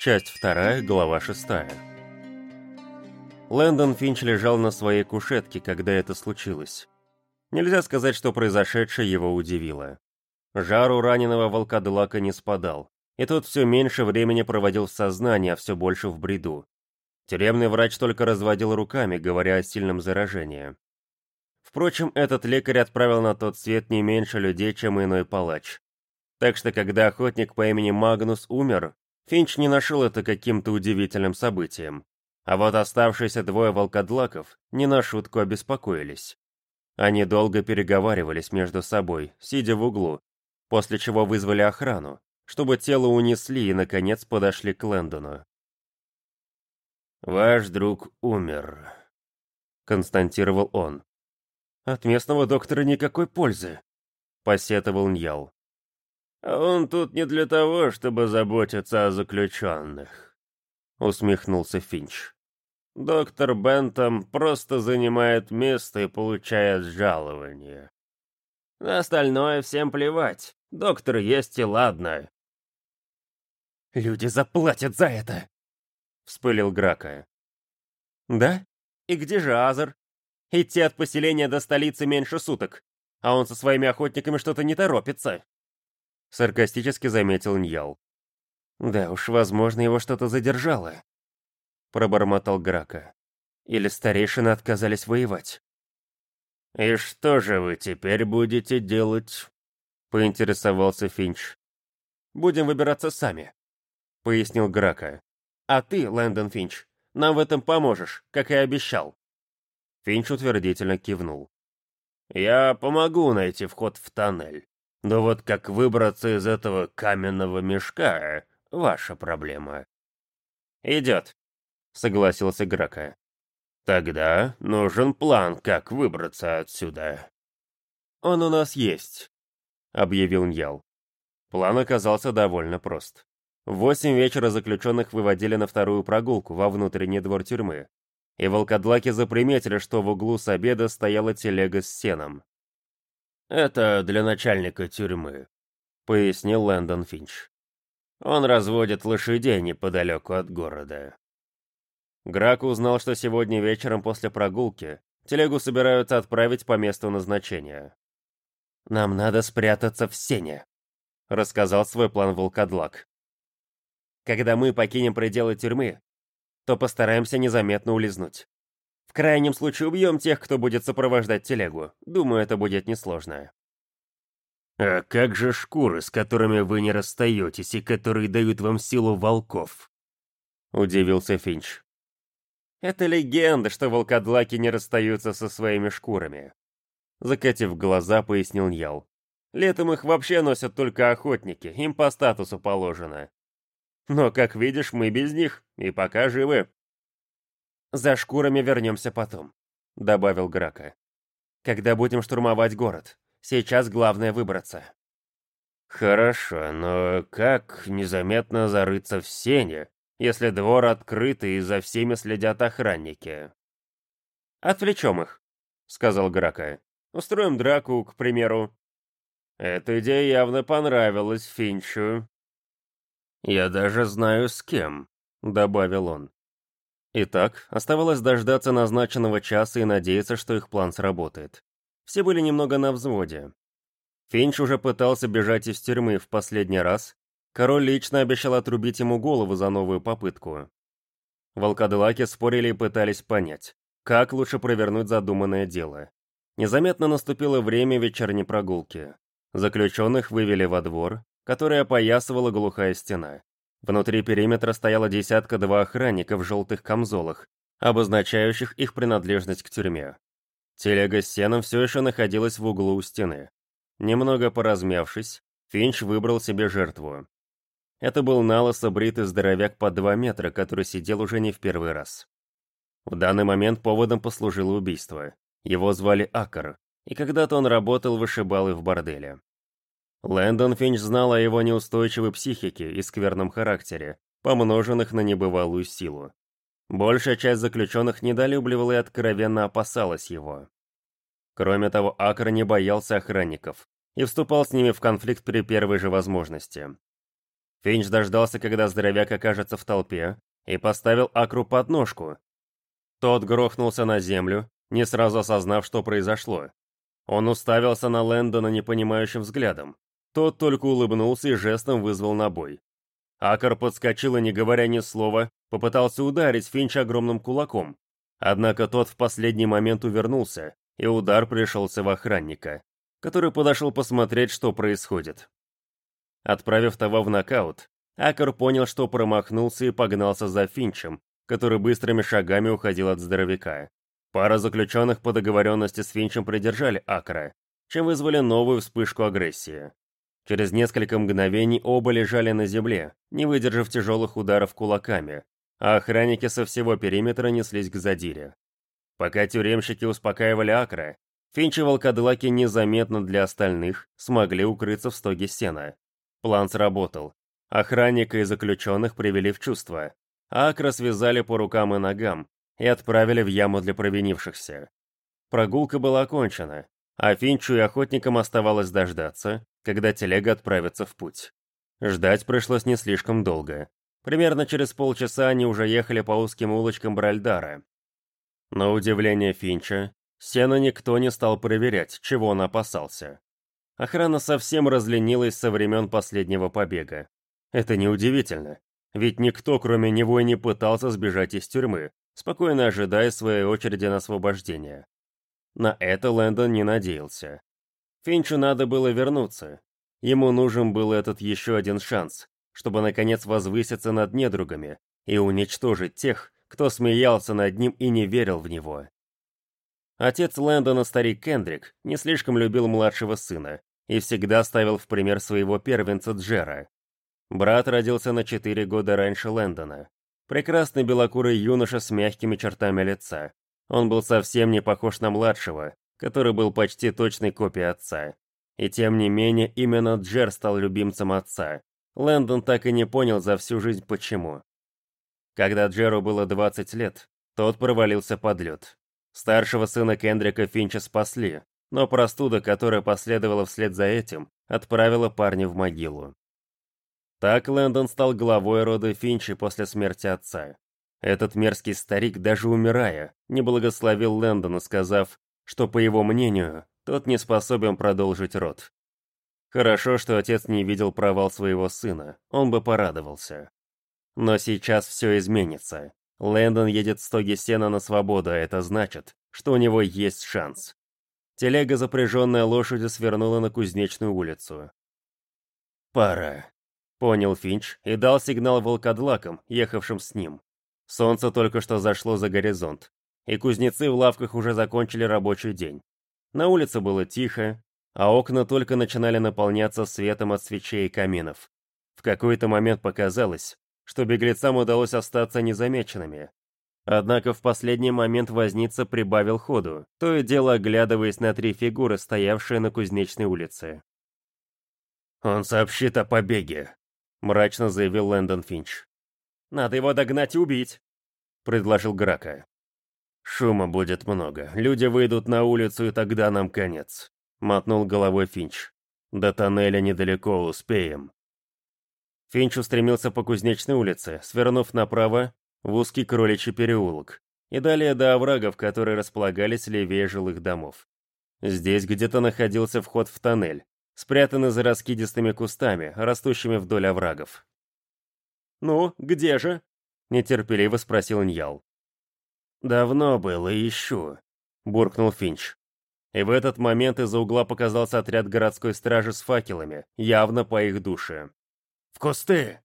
Часть 2, глава 6. Лэндон Финч лежал на своей кушетке, когда это случилось. Нельзя сказать, что произошедшее его удивило. Жар у раненого волкодлака не спадал, и тот все меньше времени проводил в сознании, а все больше в бреду. Тюремный врач только разводил руками, говоря о сильном заражении. Впрочем, этот лекарь отправил на тот свет не меньше людей, чем иной палач. Так что, когда охотник по имени Магнус умер, Финч не нашел это каким-то удивительным событием. А вот оставшиеся двое волкодлаков не на шутку обеспокоились. Они долго переговаривались между собой, сидя в углу, после чего вызвали охрану, чтобы тело унесли и, наконец, подошли к Лэндону. «Ваш друг умер», — констатировал он. «От местного доктора никакой пользы», — посетовал Ньял. А он тут не для того, чтобы заботиться о заключенных», — усмехнулся Финч. «Доктор Бентом просто занимает место и получает жалование. На остальное всем плевать. Доктор есть и ладно». «Люди заплатят за это!» — вспылил Грака. «Да? И где же Азер? Идти от поселения до столицы меньше суток, а он со своими охотниками что-то не торопится». Саркастически заметил Ньял. «Да уж, возможно, его что-то задержало», — пробормотал Грака. «Или старейшины отказались воевать». «И что же вы теперь будете делать?» — поинтересовался Финч. «Будем выбираться сами», — пояснил Грака. «А ты, Лэндон Финч, нам в этом поможешь, как и обещал». Финч утвердительно кивнул. «Я помогу найти вход в тоннель. Но вот как выбраться из этого каменного мешка — ваша проблема. «Идет», — согласился Грака. «Тогда нужен план, как выбраться отсюда». «Он у нас есть», — объявил Ньял. План оказался довольно прост. В восемь вечера заключенных выводили на вторую прогулку во внутренний двор тюрьмы, и волкодлаки заприметили, что в углу с обеда стояла телега с сеном. «Это для начальника тюрьмы», — пояснил Лэндон Финч. «Он разводит лошадей неподалеку от города». Грак узнал, что сегодня вечером после прогулки телегу собираются отправить по месту назначения. «Нам надо спрятаться в сене», — рассказал свой план волкодлак. «Когда мы покинем пределы тюрьмы, то постараемся незаметно улизнуть. В крайнем случае убьем тех, кто будет сопровождать телегу. Думаю, это будет несложно. «А как же шкуры, с которыми вы не расстаетесь и которые дают вам силу волков?» Удивился Финч. «Это легенда, что волкодлаки не расстаются со своими шкурами», Закатив глаза, пояснил Ньял. «Летом их вообще носят только охотники, им по статусу положено. Но, как видишь, мы без них, и пока живы». «За шкурами вернемся потом», — добавил Грака. «Когда будем штурмовать город. Сейчас главное выбраться». «Хорошо, но как незаметно зарыться в сене, если двор открыт и за всеми следят охранники?» «Отвлечем их», — сказал Грака. «Устроим драку, к примеру». Эта идея явно понравилась Финчу. «Я даже знаю, с кем», — добавил он. Итак, оставалось дождаться назначенного часа и надеяться, что их план сработает. Все были немного на взводе. Финч уже пытался бежать из тюрьмы в последний раз. Король лично обещал отрубить ему голову за новую попытку. Волкодлаки спорили и пытались понять, как лучше провернуть задуманное дело. Незаметно наступило время вечерней прогулки. Заключенных вывели во двор, который опоясывала глухая стена. Внутри периметра стояло десятка-два охранника в желтых камзолах, обозначающих их принадлежность к тюрьме. Телега с сеном все еще находилась в углу у стены. Немного поразмявшись, Финч выбрал себе жертву. Это был налысо бритый здоровяк по два метра, который сидел уже не в первый раз. В данный момент поводом послужило убийство. Его звали Акар, и когда-то он работал вышибалой в борделе. Лэндон Финч знал о его неустойчивой психике и скверном характере, помноженных на небывалую силу. Большая часть заключенных недолюбливала и откровенно опасалась его. Кроме того, Акр не боялся охранников и вступал с ними в конфликт при первой же возможности. Финч дождался, когда здоровяк окажется в толпе, и поставил Акру под ножку. Тот грохнулся на землю, не сразу осознав, что произошло. Он уставился на Лэндона непонимающим взглядом. Тот только улыбнулся и жестом вызвал на бой. Акр подскочил и, не говоря ни слова, попытался ударить Финча огромным кулаком. Однако тот в последний момент увернулся, и удар пришелся в охранника, который подошел посмотреть, что происходит. Отправив того в нокаут, Акер понял, что промахнулся и погнался за Финчем, который быстрыми шагами уходил от здоровяка. Пара заключенных по договоренности с Финчем придержали Акра, чем вызвали новую вспышку агрессии. Через несколько мгновений оба лежали на земле, не выдержав тяжелых ударов кулаками, а охранники со всего периметра неслись к задире. Пока тюремщики успокаивали Акра, Финч и волкодлаки незаметно для остальных смогли укрыться в стоге сена. План сработал. Охранника и заключенных привели в чувство. Акра связали по рукам и ногам и отправили в яму для провинившихся. Прогулка была окончена, а Финчу и охотникам оставалось дождаться, когда телега отправится в путь. Ждать пришлось не слишком долго. Примерно через полчаса они уже ехали по узким улочкам Бральдара. На удивление Финча, сено никто не стал проверять, чего он опасался. Охрана совсем разленилась со времен последнего побега. Это неудивительно, ведь никто, кроме него, не пытался сбежать из тюрьмы, спокойно ожидая своей очереди на освобождение. На это Лэндон не надеялся. Финчу надо было вернуться. Ему нужен был этот еще один шанс, чтобы наконец возвыситься над недругами и уничтожить тех, кто смеялся над ним и не верил в него. Отец Лэндона, старик Кендрик, не слишком любил младшего сына и всегда ставил в пример своего первенца Джера. Брат родился на четыре года раньше Лэндона. Прекрасный белокурый юноша с мягкими чертами лица. Он был совсем не похож на младшего, который был почти точной копией отца. И тем не менее, именно Джер стал любимцем отца. Лэндон так и не понял за всю жизнь почему. Когда Джеру было 20 лет, тот провалился под лед. Старшего сына Кендрика Финча спасли, но простуда, которая последовала вслед за этим, отправила парня в могилу. Так Лэндон стал главой рода Финчи после смерти отца. Этот мерзкий старик, даже умирая, не благословил Лэндона, сказав, что, по его мнению, тот не способен продолжить род. Хорошо, что отец не видел провал своего сына, он бы порадовался. Но сейчас все изменится. Лэндон едет в стоге сена на свободу, а это значит, что у него есть шанс. Телега, запряженная лошадью, свернула на Кузнечную улицу. «Пора», — понял Финч и дал сигнал волкодлакам, ехавшим с ним. Солнце только что зашло за горизонт, и кузнецы в лавках уже закончили рабочий день. На улице было тихо, а окна только начинали наполняться светом от свечей и каминов. В какой-то момент показалось, что беглецам удалось остаться незамеченными, Однако в последний момент возница прибавил ходу, то и дело оглядываясь на три фигуры, стоявшие на Кузнечной улице. «Он сообщит о побеге», — мрачно заявил Лэндон Финч. «Надо его догнать и убить», — предложил Грака. «Шума будет много. Люди выйдут на улицу, и тогда нам конец», — мотнул головой Финч. «До тоннеля недалеко успеем». Финч устремился по Кузнечной улице, свернув направо в узкий кроличий переулок, и далее до оврагов, которые располагались левее жилых домов. Здесь где-то находился вход в тоннель, спрятанный за раскидистыми кустами, растущими вдоль оврагов. «Ну, где же?» — нетерпеливо спросил Ньял. «Давно было, ищу», — буркнул Финч. И в этот момент из-за угла показался отряд городской стражи с факелами, явно по их душе. «В кусты!»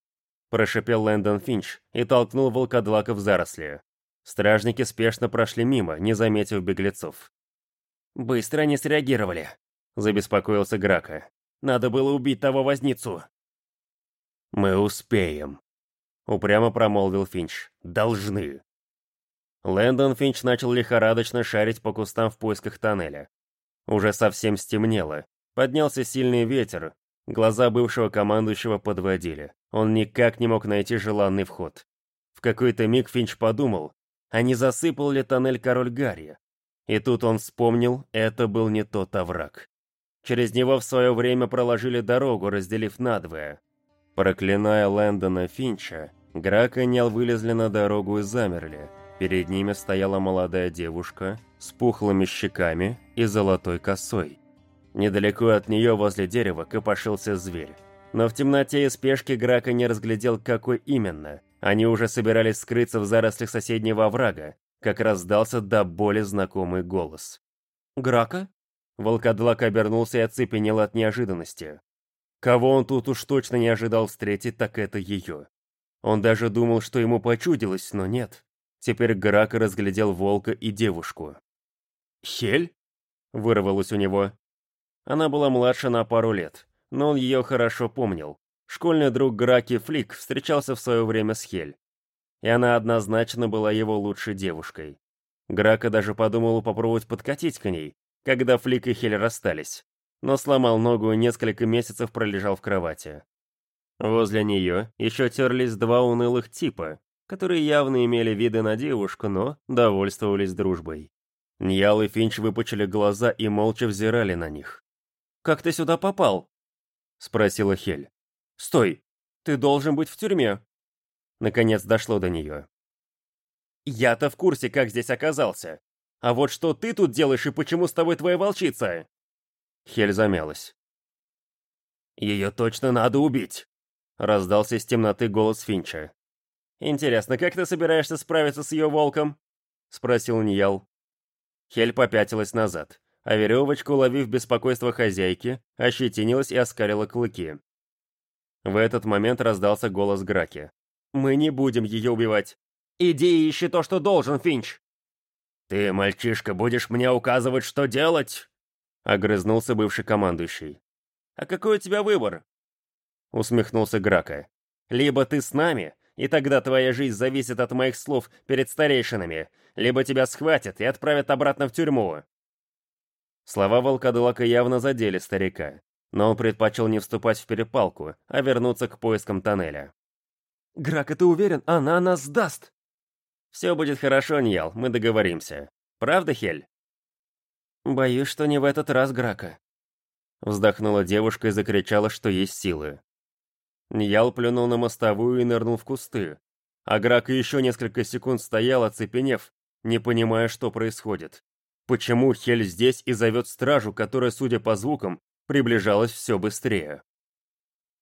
прошипел Лэндон Финч и толкнул волкодлака в заросли. Стражники спешно прошли мимо, не заметив беглецов. «Быстро они среагировали», — забеспокоился Грака. «Надо было убить того возницу». «Мы успеем», — упрямо промолвил Финч. «Должны». Лэндон Финч начал лихорадочно шарить по кустам в поисках тоннеля. Уже совсем стемнело. Поднялся сильный ветер, Глаза бывшего командующего подводили. Он никак не мог найти желанный вход. В какой-то миг Финч подумал, а не засыпал ли тоннель король Гарри? И тут он вспомнил, это был не тот овраг. Через него в свое время проложили дорогу, разделив надвое. Проклиная Лэндона Финча, Грак и Нел вылезли на дорогу и замерли. Перед ними стояла молодая девушка с пухлыми щеками и золотой косой. Недалеко от нее возле дерева копошился зверь. Но в темноте и спешке Грака не разглядел, какой именно. Они уже собирались скрыться в зарослях соседнего оврага, как раздался до боли знакомый голос. «Грака?» Волкодлак обернулся и оцепенел от неожиданности. Кого он тут уж точно не ожидал встретить, так это ее. Он даже думал, что ему почудилось, но нет. Теперь Грака разглядел волка и девушку. «Хель?» — вырвалось у него. Она была младше на пару лет, но он ее хорошо помнил. Школьный друг Граки Флик встречался в свое время с Хель. И она однозначно была его лучшей девушкой. Грака даже подумал попробовать подкатить к ней, когда Флик и Хель расстались но сломал ногу и несколько месяцев пролежал в кровати. Возле нее еще терлись два унылых типа, которые явно имели виды на девушку, но довольствовались дружбой. Ньял и Финч выпучили глаза и молча взирали на них. «Как ты сюда попал?» — спросила Хель. «Стой! Ты должен быть в тюрьме!» Наконец дошло до нее. «Я-то в курсе, как здесь оказался. А вот что ты тут делаешь и почему с тобой твоя волчица?» Хель замялась. «Ее точно надо убить!» — раздался из темноты голос Финча. «Интересно, как ты собираешься справиться с ее волком?» — спросил Ньял. Хель попятилась назад, а веревочка, уловив беспокойство хозяйки, ощетинилась и оскалила клыки. В этот момент раздался голос Граки. «Мы не будем ее убивать. Иди и ищи то, что должен, Финч!» «Ты, мальчишка, будешь мне указывать, что делать?» Огрызнулся бывший командующий. «А какой у тебя выбор?» Усмехнулся Грака. «Либо ты с нами, и тогда твоя жизнь зависит от моих слов перед старейшинами, либо тебя схватят и отправят обратно в тюрьму». Слова волкодлака явно задели старика, но он предпочел не вступать в перепалку, а вернуться к поискам тоннеля. «Грака, ты уверен, она нас сдаст?» «Все будет хорошо, Ньял, мы договоримся. Правда, Хель?» «Боюсь, что не в этот раз, Грака». Вздохнула девушка и закричала, что есть силы. Ньял плюнул на мостовую и нырнул в кусты. А Грака еще несколько секунд стоял, оцепенев, не понимая, что происходит. Почему Хель здесь и зовет стражу, которая, судя по звукам, приближалась все быстрее?